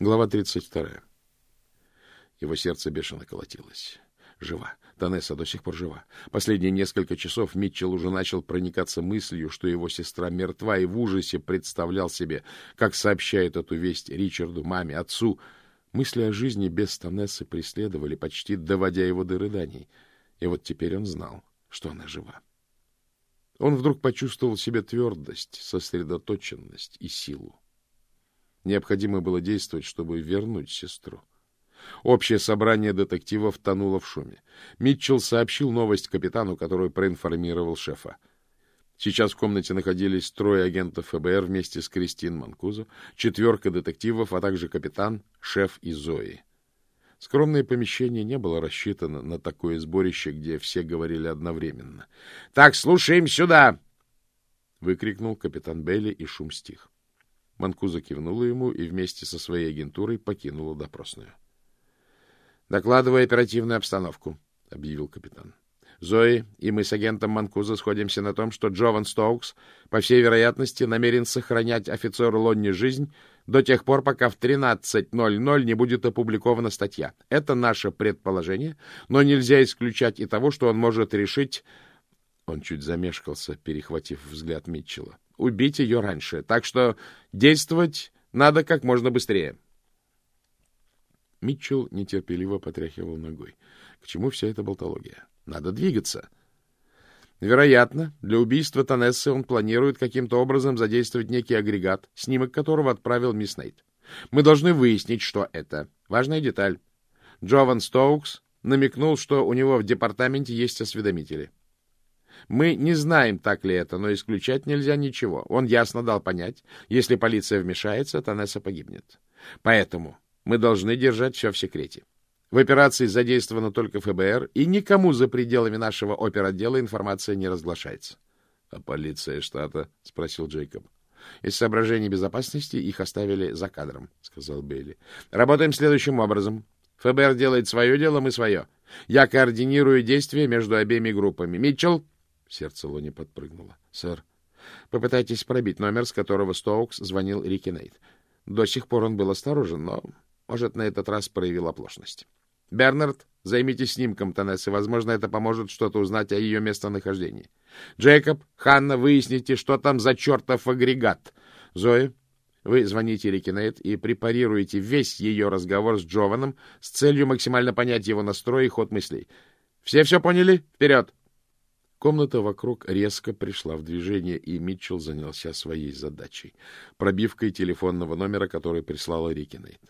Глава 32. Его сердце бешено колотилось. Жива. Танесса до сих пор жива. Последние несколько часов Митчелл уже начал проникаться мыслью, что его сестра мертва, и в ужасе представлял себе, как сообщает эту весть Ричарду, маме, отцу. Мысли о жизни без Танессы преследовали, почти доводя его до рыданий. И вот теперь он знал, что она жива. Он вдруг почувствовал в себе твердость, сосредоточенность и силу. Необходимо было действовать, чтобы вернуть сестру. Общее собрание детективов тонуло в шуме. Митчелл сообщил новость капитану, который проинформировал шефа. Сейчас в комнате находились трое агентов ФБР вместе с Кристин Манкузо, четверка детективов, а также капитан, шеф и Зои. Скромное помещение не было рассчитано на такое сборище, где все говорили одновременно. — Так, слушаем сюда! — выкрикнул капитан Белли, и шум стих. Манкуза кивнула ему и вместе со своей агентурой покинула допросную. — Докладывай оперативную обстановку, — объявил капитан. — Зои и мы с агентом Манкуза сходимся на том, что Джован Стоукс, по всей вероятности, намерен сохранять офицеру Лонни жизнь до тех пор, пока в 13.00 не будет опубликована статья. Это наше предположение, но нельзя исключать и того, что он может решить... Он чуть замешкался, перехватив взгляд Митчелла убить ее раньше. Так что действовать надо как можно быстрее. Митчелл нетерпеливо потряхивал ногой. К чему вся эта болтология? Надо двигаться. Вероятно, для убийства Танессы он планирует каким-то образом задействовать некий агрегат, снимок которого отправил мисс Нейт. Мы должны выяснить, что это. Важная деталь. Джован Стоукс намекнул, что у него в департаменте есть осведомители. Мы не знаем, так ли это, но исключать нельзя ничего. Он ясно дал понять, если полиция вмешается, Танесса погибнет. Поэтому мы должны держать все в секрете. В операции задействовано только ФБР, и никому за пределами нашего оперотдела информация не разглашается. — А полиция штата? — спросил Джейкоб. — Из соображений безопасности их оставили за кадром, — сказал Бейли. — Работаем следующим образом. ФБР делает свое дело, мы свое. Я координирую действия между обеими группами. Митчелл, Сердце Лони подпрыгнуло. — Сэр, попытайтесь пробить номер, с которого Стоукс звонил Рики Нейт. До сих пор он был осторожен, но, может, на этот раз проявил оплошность. — Бернард, займитесь снимком Танессы. Возможно, это поможет что-то узнать о ее местонахождении. Джейкоб, Ханна, выясните, что там за чертов агрегат. Зои, вы звоните Рики Нейт и препарируете весь ее разговор с Джованом с целью максимально понять его настрой и ход мыслей. Все все поняли? Вперед! Комната вокруг резко пришла в движение, и Митчелл занялся своей задачей — пробивкой телефонного номера, который прислала Рикинейт.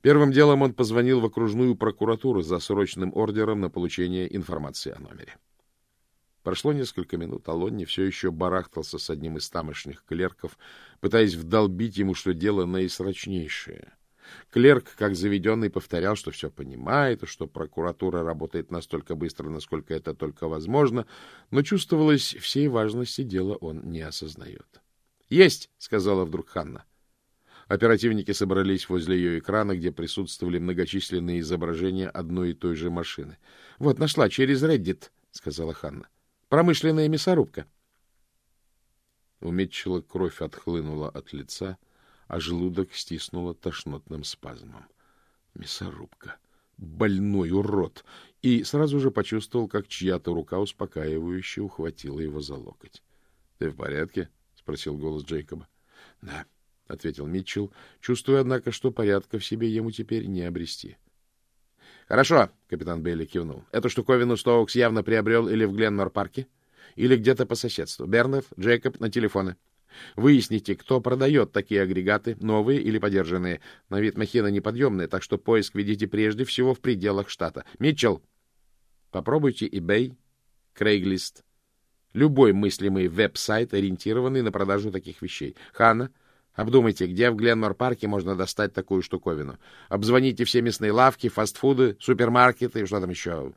Первым делом он позвонил в окружную прокуратуру за срочным ордером на получение информации о номере. Прошло несколько минут, а Лонни все еще барахтался с одним из тамошних клерков, пытаясь вдолбить ему, что дело наисрочнейшее — Клерк, как заведенный, повторял, что все понимает, что прокуратура работает настолько быстро, насколько это только возможно, но чувствовалось, всей важности дела он не осознает. — Есть! — сказала вдруг Ханна. Оперативники собрались возле ее экрана, где присутствовали многочисленные изображения одной и той же машины. — Вот, нашла, через Reddit, — сказала Ханна. — Промышленная мясорубка. У Митчелла кровь отхлынула от лица, а желудок стиснуло тошнотным спазмом. Мясорубка. Больной урод! И сразу же почувствовал, как чья-то рука успокаивающе ухватила его за локоть. — Ты в порядке? — спросил голос Джейкоба. — Да, — ответил Митчелл, чувствуя, однако, что порядка в себе ему теперь не обрести. — Хорошо, — капитан Бейли кивнул. — Эту штуковину Стоукс явно приобрел или в Гленмор-парке, или где-то по соседству. Бернард, Джейкоб, на телефоны. Выясните, кто продает такие агрегаты, новые или подержанные. На вид махина неподъемная, так что поиск ведите прежде всего в пределах штата. Митчелл, попробуйте eBay, Craigslist, любой мыслимый веб-сайт, ориентированный на продажу таких вещей. Ханна, обдумайте, где в Гленмор-парке можно достать такую штуковину. Обзвоните все мясные лавки, фастфуды, супермаркеты и что там еще...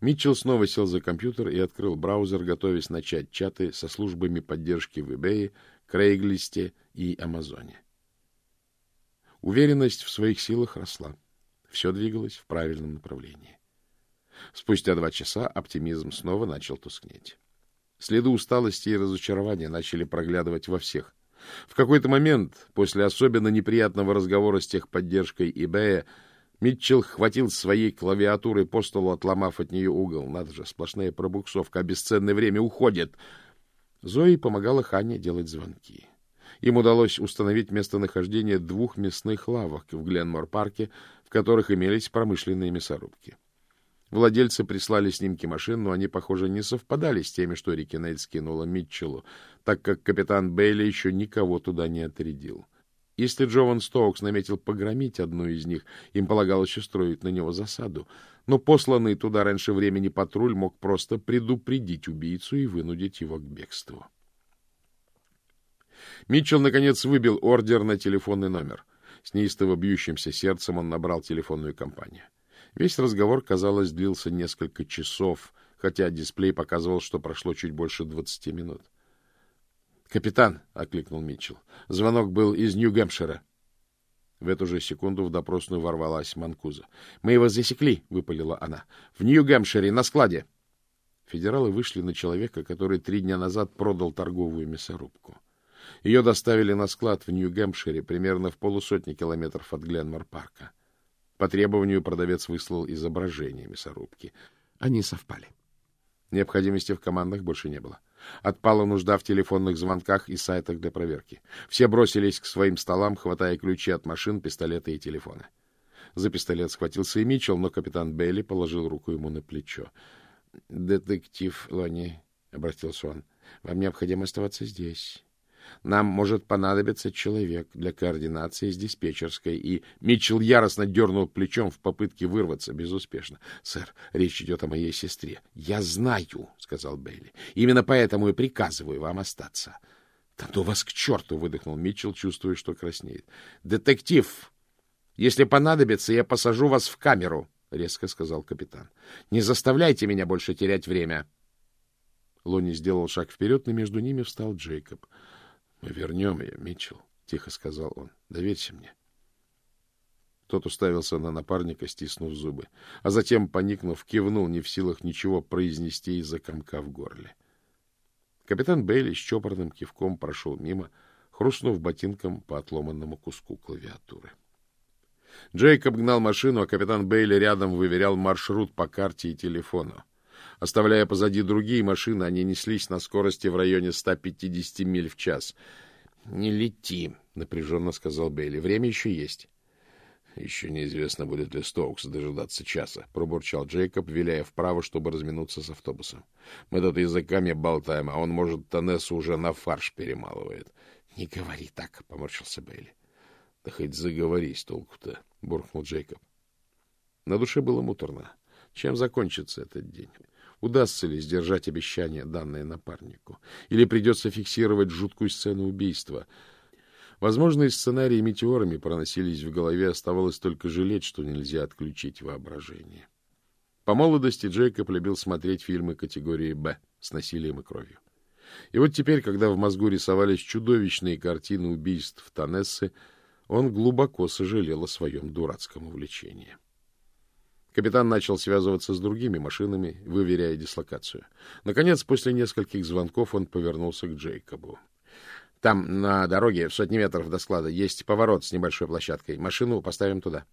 Митчелл снова сел за компьютер и открыл браузер, готовясь начать чаты со службами поддержки в eBay, Крейглисте и Амазоне. Уверенность в своих силах росла. Все двигалось в правильном направлении. Спустя два часа оптимизм снова начал тускнеть. Следы усталости и разочарования начали проглядывать во всех, В какой-то момент, после особенно неприятного разговора с техподдержкой eBay, Митчелл хватил своей клавиатурой по столу, отломав от нее угол. Надо же, сплошная пробуксовка, а бесценное время уходит. Зои помогала Ханне делать звонки. Им удалось установить местонахождение двух мясных лавок в Гленмор-парке, в которых имелись промышленные мясорубки. Владельцы прислали снимки машин, но они, похоже, не совпадали с теми, что Рикинель скинула Митчеллу, так как капитан Бейли еще никого туда не отрядил. Если Джован Стоукс наметил погромить одну из них, им полагалось устроить на него засаду. Но посланный туда раньше времени патруль мог просто предупредить убийцу и вынудить его к бегству. Митчелл, наконец, выбил ордер на телефонный номер. С неистово бьющимся сердцем он набрал телефонную компанию. Весь разговор, казалось, длился несколько часов, хотя дисплей показывал, что прошло чуть больше двадцати минут. «Капитан!» — окликнул Митчелл. Звонок был из Нью-Гэмпшира. В эту же секунду в допросную ворвалась Манкуза. «Мы его засекли!» — выпалила она. «В Нью-Гэмпшире, на складе!» Федералы вышли на человека, который три дня назад продал торговую мясорубку. Ее доставили на склад в Нью-Гэмпшире, примерно в полусотни километров от Гленмор-парка. По требованию продавец выслал изображение мясорубки. Они совпали. Необходимости в командах больше не было. Отпала нужда в телефонных звонках и сайтах для проверки. Все бросились к своим столам, хватая ключи от машин, пистолеты и телефоны. За пистолет схватился и Митчелл, но капитан Бейли положил руку ему на плечо. — Детектив Лони, — обратился он, — вам необходимо оставаться здесь. Нам может понадобиться человек для координации с диспетчерской. И Митчелл яростно дернул плечом в попытке вырваться безуспешно. — Сэр, речь идет о моей сестре. — Я знаю, — сказал Бейли. — Именно поэтому и приказываю вам остаться. — Да ну вас к черту! — выдохнул Митчелл, чувствуя, что краснеет. — Детектив! Если понадобится, я посажу вас в камеру, — резко сказал капитан. — Не заставляйте меня больше терять время. Лони сделал шаг вперед, и между ними встал Джейкоб. —— Мы вернем ее, Митчелл, — тихо сказал он. — Доверься мне. Тот уставился на напарника, стиснув зубы, а затем, поникнув, кивнул, не в силах ничего произнести из-за комка в горле. Капитан Бейли с чопорным кивком прошел мимо, хрустнув ботинком по отломанному куску клавиатуры. Джейкоб гнал машину, а капитан Бейли рядом выверял маршрут по карте и телефону. Оставляя позади другие машины, они неслись на скорости в районе 150 миль в час. — Не лети, — напряженно сказал Бейли. — Время еще есть. — Еще неизвестно, будет ли Стоукс дожидаться часа, — пробурчал Джейкоб, виляя вправо, чтобы разминуться с автобусом. — Мы тут языками болтаем, а он, может, Танессу уже на фарш перемалывает. — Не говори так, — поморщился Бейли. — Да хоть заговорись толку-то, — буркнул Джейкоб. На душе было муторно. Чем закончится этот день? Удастся ли сдержать обещание, данное напарнику? Или придется фиксировать жуткую сцену убийства? Возможные сценарии метеорами проносились в голове, оставалось только жалеть, что нельзя отключить воображение. По молодости Джейкоб любил смотреть фильмы категории «Б» с насилием и кровью. И вот теперь, когда в мозгу рисовались чудовищные картины убийств Танессы, он глубоко сожалел о своем дурацком увлечении. Капитан начал связываться с другими машинами, выверяя дислокацию. Наконец, после нескольких звонков, он повернулся к Джейкобу. — Там, на дороге, в сотни метров до склада, есть поворот с небольшой площадкой. Машину поставим туда.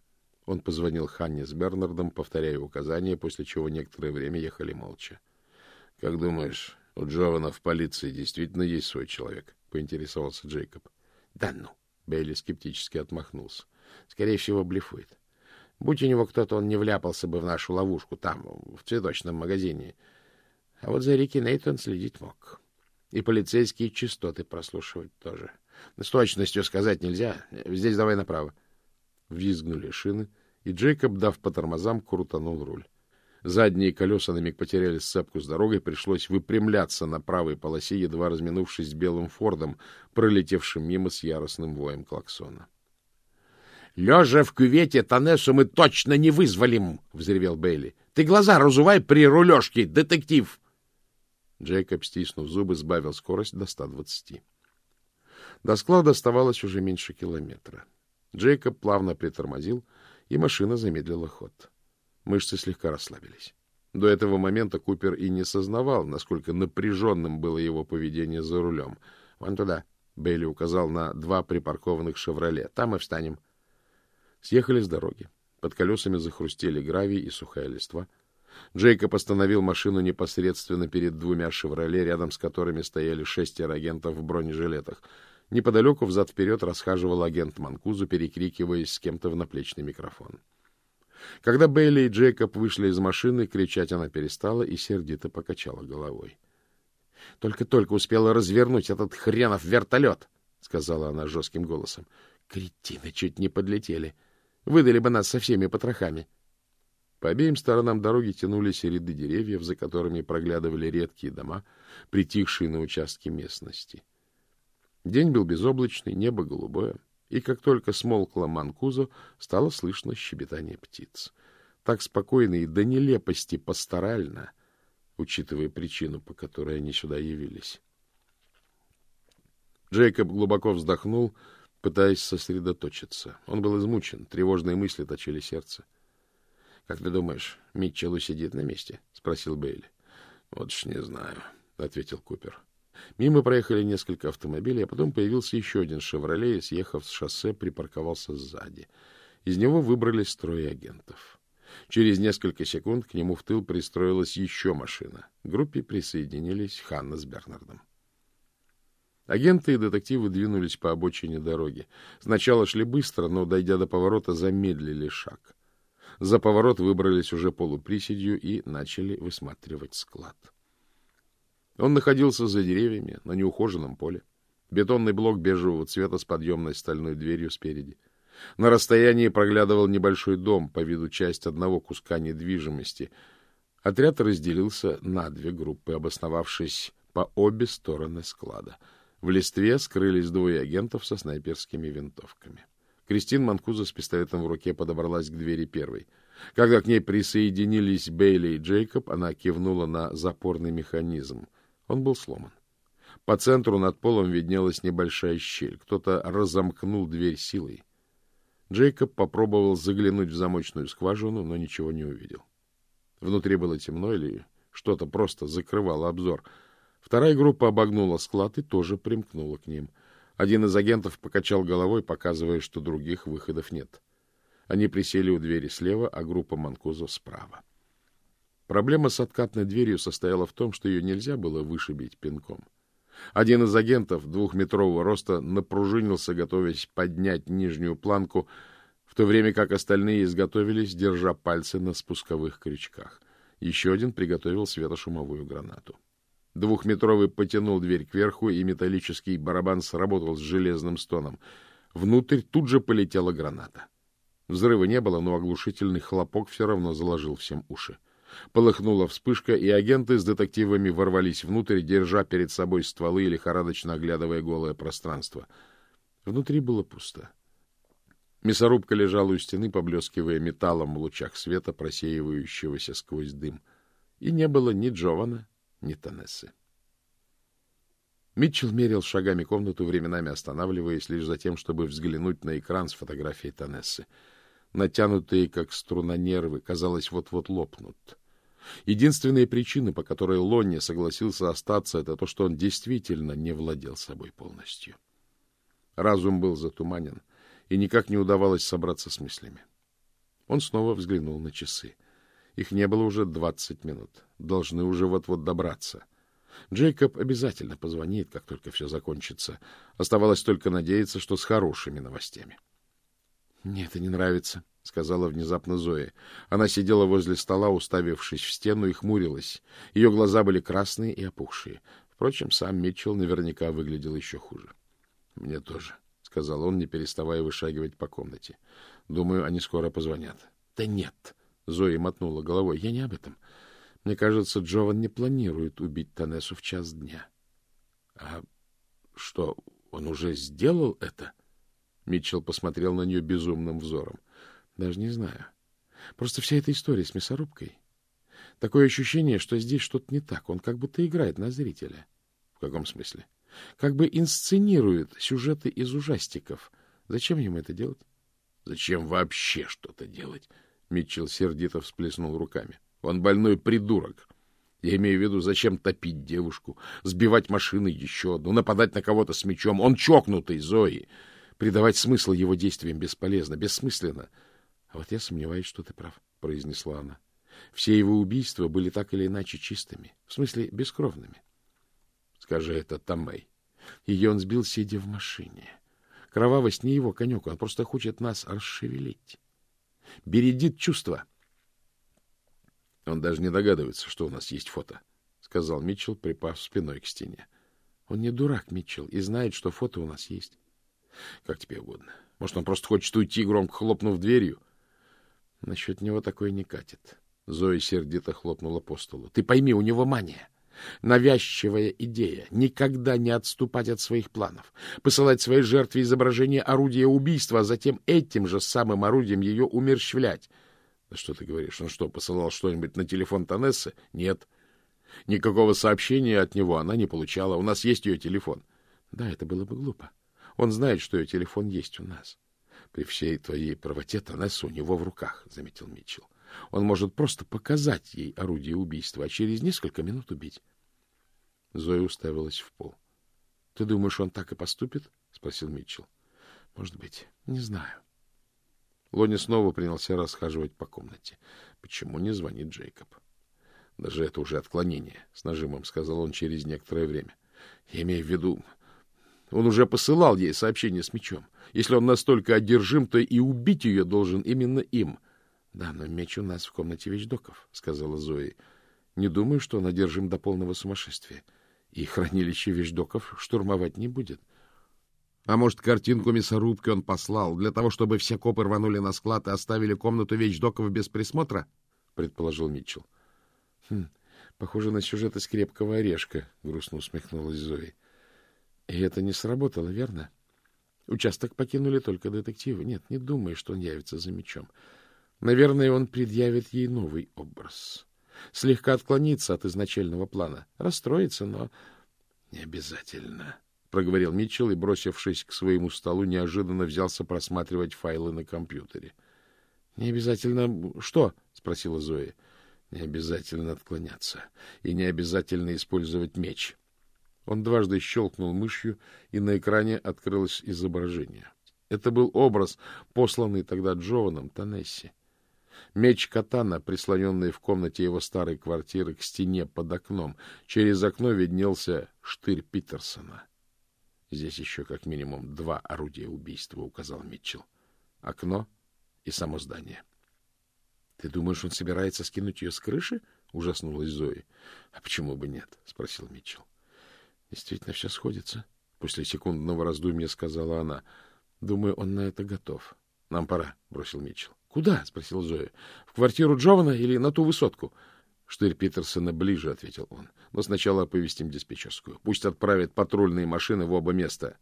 Он позвонил Ханне с Бернардом, повторяя указания, после чего некоторое время ехали молча. — Как думаешь, у Джована в полиции действительно есть свой человек? — поинтересовался Джейкоб. — Да ну! — Бейли скептически отмахнулся. — Скорее всего, блефует. — Будь у него кто-то, он не вляпался бы в нашу ловушку там, в цветочном магазине. А вот за Рики Нейтон следить мог. И полицейские частоты прослушивать тоже. С точностью сказать нельзя. Здесь давай направо. Визгнули шины, и Джейкоб, дав по тормозам, крутанул руль. Задние колеса на миг потеряли сцепку с дорогой, пришлось выпрямляться на правой полосе, едва разминувшись с белым фордом, пролетевшим мимо с яростным воем клаксона. Лежа в кювете Танессу мы точно не вызволим, — взревел Бейли. — Ты глаза разувай при рулежке, детектив! Джейкоб, стиснув зубы, сбавил скорость до 120. До склада оставалось уже меньше километра. Джейкоб плавно притормозил, и машина замедлила ход. Мышцы слегка расслабились. До этого момента Купер и не сознавал, насколько напряженным было его поведение за рулем. — Вон туда, Бейли указал на два припаркованных «Шевроле». «Там мы встанем». Съехали с дороги. Под колесами захрустели гравий и сухая листва. Джейкоб остановил машину непосредственно перед двумя «Шевроле», рядом с которыми стояли шестеро агентов в бронежилетах. Неподалеку взад-вперед расхаживал агент Манкузу, перекрикиваясь с кем-то в наплечный микрофон. Когда Бейли и Джейкоб вышли из машины, кричать она перестала и сердито покачала головой. — Только-только успела развернуть этот хренов вертолет, — сказала она жестким голосом. — Кретины чуть не подлетели. Выдали бы нас со всеми потрохами. По обеим сторонам дороги тянулись ряды деревьев, за которыми проглядывали редкие дома, притихшие на участке местности. День был безоблачный, небо голубое и как только смолкла Манкузо, стало слышно щебетание птиц. Так спокойно и до нелепости пасторально, учитывая причину, по которой они сюда явились. Джейкоб глубоко вздохнул, пытаясь сосредоточиться. Он был измучен, тревожные мысли точили сердце. — Как ты думаешь, Митчелл сидит на месте? — спросил Бейли. — Вот ж не знаю, — ответил Купер. Мимо проехали несколько автомобилей, а потом появился еще один «Шевроле» и, съехав с шоссе, припарковался сзади. Из него выбрались трое агентов. Через несколько секунд к нему в тыл пристроилась еще машина. К группе присоединились Ханна с Бернардом. Агенты и детективы двинулись по обочине дороги. Сначала шли быстро, но, дойдя до поворота, замедлили шаг. За поворот выбрались уже полуприседью и начали высматривать склад. Он находился за деревьями на неухоженном поле. Бетонный блок бежевого цвета с подъемной стальной дверью спереди. На расстоянии проглядывал небольшой дом, по виду часть одного куска недвижимости. Отряд разделился на две группы, обосновавшись по обе стороны склада. В листве скрылись двое агентов со снайперскими винтовками. Кристин Манкуза с пистолетом в руке подобралась к двери первой. Когда к ней присоединились Бейли и Джейкоб, она кивнула на запорный механизм. Он был сломан. По центру над полом виднелась небольшая щель. Кто-то разомкнул дверь силой. Джейкоб попробовал заглянуть в замочную скважину, но ничего не увидел. Внутри было темно или что-то просто закрывало обзор. Вторая группа обогнула склад и тоже примкнула к ним. Один из агентов покачал головой, показывая, что других выходов нет. Они присели у двери слева, а группа Манкузо справа. Проблема с откатной дверью состояла в том, что ее нельзя было вышибить пинком. Один из агентов двухметрового роста напружинился, готовясь поднять нижнюю планку, в то время как остальные изготовились, держа пальцы на спусковых крючках. Еще один приготовил светошумовую гранату. Двухметровый потянул дверь кверху, и металлический барабан сработал с железным стоном. Внутрь тут же полетела граната. Взрыва не было, но оглушительный хлопок все равно заложил всем уши. Полыхнула вспышка, и агенты с детективами ворвались внутрь, держа перед собой стволы и лихорадочно оглядывая голое пространство. Внутри было пусто. Мясорубка лежала у стены, поблескивая металлом в лучах света, просеивающегося сквозь дым. И не было ни Джована, ни Танессы. Митчелл мерил шагами комнату, временами останавливаясь лишь за тем, чтобы взглянуть на экран с фотографией Танессы натянутые, как струна нервы, казалось, вот-вот лопнут. Единственная причина, по которой Лонни согласился остаться, это то, что он действительно не владел собой полностью. Разум был затуманен, и никак не удавалось собраться с мыслями. Он снова взглянул на часы. Их не было уже двадцать минут. Должны уже вот-вот добраться. Джейкоб обязательно позвонит, как только все закончится. Оставалось только надеяться, что с хорошими новостями. — Мне это не нравится, — сказала внезапно Зоя. Она сидела возле стола, уставившись в стену, и хмурилась. Ее глаза были красные и опухшие. Впрочем, сам Митчелл наверняка выглядел еще хуже. — Мне тоже, — сказал он, не переставая вышагивать по комнате. — Думаю, они скоро позвонят. — Да нет, — Зоя мотнула головой. — Я не об этом. Мне кажется, Джован не планирует убить Танесу в час дня. — А что, он уже сделал это? — Митчелл посмотрел на нее безумным взором. Даже не знаю. Просто вся эта история с мясорубкой. Такое ощущение, что здесь что-то не так. Он как будто играет на зрителя. В каком смысле? Как бы инсценирует сюжеты из ужастиков. Зачем ему это делать? Зачем вообще что-то делать? Митчелл сердито всплеснул руками. Он больной придурок. Я имею в виду, зачем топить девушку, сбивать машины еще одну, нападать на кого-то с мечом. Он чокнутый, Зои. Придавать смысл его действиям бесполезно, бессмысленно. — А вот я сомневаюсь, что ты прав, — произнесла она. Все его убийства были так или иначе чистыми, в смысле бескровными. Скажи это Тамэй. Ее он сбил, сидя в машине. Кровавость не его конек, он просто хочет нас расшевелить. Бередит чувства. Он даже не догадывается, что у нас есть фото, — сказал Митчелл, припав спиной к стене. Он не дурак, Митчелл, и знает, что фото у нас есть. Как тебе угодно. Может, он просто хочет уйти, громко хлопнув дверью? Насчет него такое не катит. Зоя сердито хлопнула по столу. Ты пойми, у него мания. Навязчивая идея — никогда не отступать от своих планов, посылать своей жертве изображение орудия убийства, а затем этим же самым орудием ее умерщвлять. Да что ты говоришь? Он что, посылал что-нибудь на телефон Танессы? Нет. Никакого сообщения от него она не получала. У нас есть ее телефон. Да, это было бы глупо. Он знает, что ее телефон есть у нас. При всей твоей правоте Танесса у него в руках, — заметил Митчелл. Он может просто показать ей орудие убийства, а через несколько минут убить. Зоя уставилась в пол. — Ты думаешь, он так и поступит? — спросил Митчелл. — Может быть. Не знаю. Лони снова принялся расхаживать по комнате. Почему не звонит Джейкоб? Даже это уже отклонение, — с нажимом сказал он через некоторое время. Я имею в виду, он уже посылал ей сообщение с мечом. Если он настолько одержим, то и убить ее должен именно им. — Да, но меч у нас в комнате вещдоков, — сказала Зои. — Не думаю, что он одержим до полного сумасшествия. И хранилище вещдоков штурмовать не будет. А может, картинку мясорубки он послал для того, чтобы все копы рванули на склад и оставили комнату вещдоков без присмотра? — предположил Митчелл. — Хм, похоже на сюжет из «Крепкого орешка», — грустно усмехнулась Зои. — И это не сработало, верно? Участок покинули только детективы. Нет, не думай, что он явится за мечом. Наверное, он предъявит ей новый образ. Слегка отклонится от изначального плана. Расстроится, но не обязательно, — проговорил Митчелл и, бросившись к своему столу, неожиданно взялся просматривать файлы на компьютере. — Не обязательно... Что? — спросила Зоя. — Не обязательно отклоняться. И не обязательно использовать меч. Он дважды щелкнул мышью, и на экране открылось изображение. Это был образ, посланный тогда Джованом Танесси. Меч катана, прислоненный в комнате его старой квартиры к стене под окном. Через окно виднелся штырь Питерсона. Здесь еще как минимум два орудия убийства, указал Митчелл. Окно и само здание. — Ты думаешь, он собирается скинуть ее с крыши? — ужаснулась Зои. — А почему бы нет? — спросил Митчелл. — Действительно, все сходится. После секундного раздумья сказала она. — Думаю, он на это готов. — Нам пора, — бросил Митчелл. — Куда? — спросил Зоя. — В квартиру Джована или на ту высотку? — Штырь Питерсона ближе, — ответил он. — Но сначала оповестим диспетчерскую. Пусть отправят патрульные машины в оба места.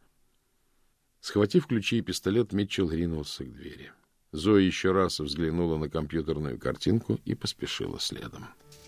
Схватив ключи и пистолет, Митчелл ринулся к двери. Зоя еще раз взглянула на компьютерную картинку и поспешила следом. —